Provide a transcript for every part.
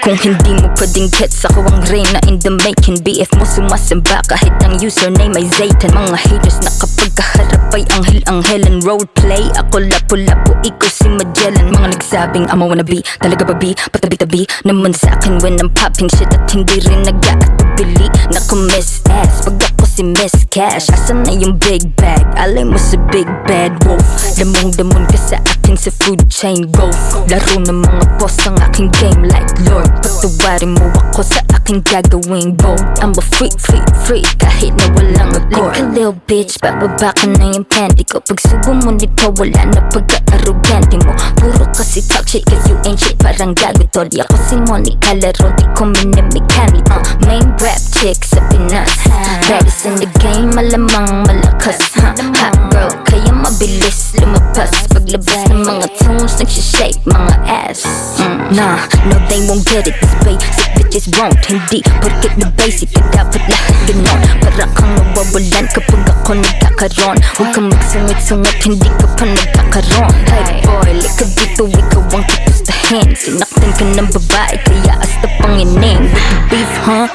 Kung hindi mo pwedeng gets Ako ang reyna in the making. BF mo sumasamba kahit ang username ay Zaytan. Mga haters na kapag kaharap ay anghel-anghel and roleplay. Ako lapu-lapu, ikaw si Magellan. Mga nagsabing I'm a wannabe, talaga ba bi? Patabi-tabi naman sa akin when I'm popping shit At hindi rin nag-aatubili Naku miss ass, pag ako si Miss Cash. Asan na yung big bag? Alay mo sa big bad wolf. Damong-damon ka sa akin sa food chain go Laro ng mga boss ang aking game like Lord. Patawarin mo ako sa aking gagawing bold I'm a freak, freak, freak. Kahit na walang accord Like a little bitch, bababa ka na yung panty ko Pag subo mo nito, wala na pagka-arrogante mo. Puro kasi talk shit cause you ain't shit. Parang gago tol. Di ako si Monica Laro, di ko minimikani uh, Main rap chick sa Pinas. Baddest in the game, malamang malakas huh? Hot girl, kaya mabilis lumabas Paglabas ng mga tunes, nagsishake mga ass. Mm, Nah, no they won't get it. This basic bitches won't Hindi porkit na basic ka dapat lahat ganon Para kang nawawalan kapag ako nagkakaroon Huwag kang magsungit-sungat, hindi ka pa nagkakaroon Hey boy, lika dito, ikaw ang tutustahin Sinaktan ka ng babae, kaya asta pangining With the beef, huh?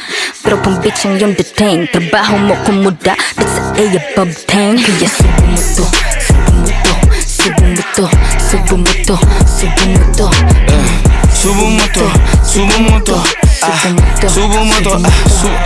Pero pang bitch ang iyong dating Trabaho mo kumuda, that's a above 10 Kaya subo mo to, subo mo to Subo mo to, subo mo to, subo mo to. Subo mo to, subo mo to ah, Subo mo to, ah, su-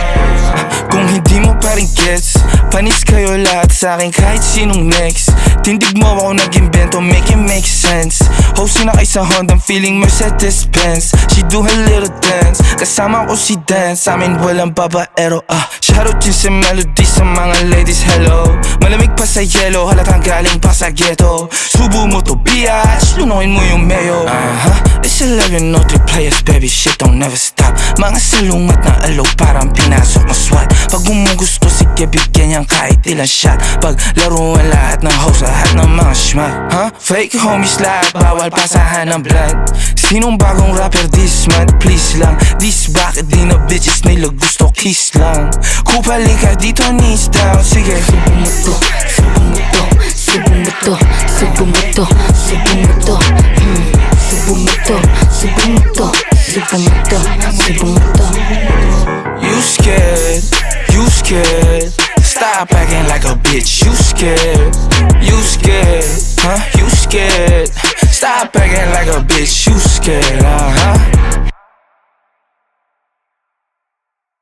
Kung hindi mo pa rin gets Panis kayo lahat sa akin kahit sinong next. Tindig mo ako nag-invento, make it make sense. Host na kay sa Honda, feeling Mercedes-Benz. She do her little dance, kasama ko si Dance Sa amin walang babaero, ah. Shoutout din sa melody sa mga ladies, hello. Malamig pa sa yellow, halatang galing pa sa ghetto. Subo mo to, biatch, lunukin mo yung mayo. Uh-huh. It's 11 no three players, baby, shit don't never stop. Mga salungat na alo, parang pinasok na SWAT Pag gusto, sige bigyan niyang kahit ilang shot. Pag laruan lahat ng host, lahat ng mga schmuck huh? Fake homies lahat, bawal pasahan ng blood Sinong bagong rapper this month, please lang. This bakit di na bitches nila gusto? Kiss lang. Kupali ka dito, knees down, sige. Subo mo to, subo mo to, subo mo to, subo mo to, subo mo to, mm. Subo mo to, subo mo to, subo mo to, subo mo to You scared, scared. Stop acting like a bitch, you scared. You scared, huh? You scared. Stop acting like a bitch, you scared, uh-huh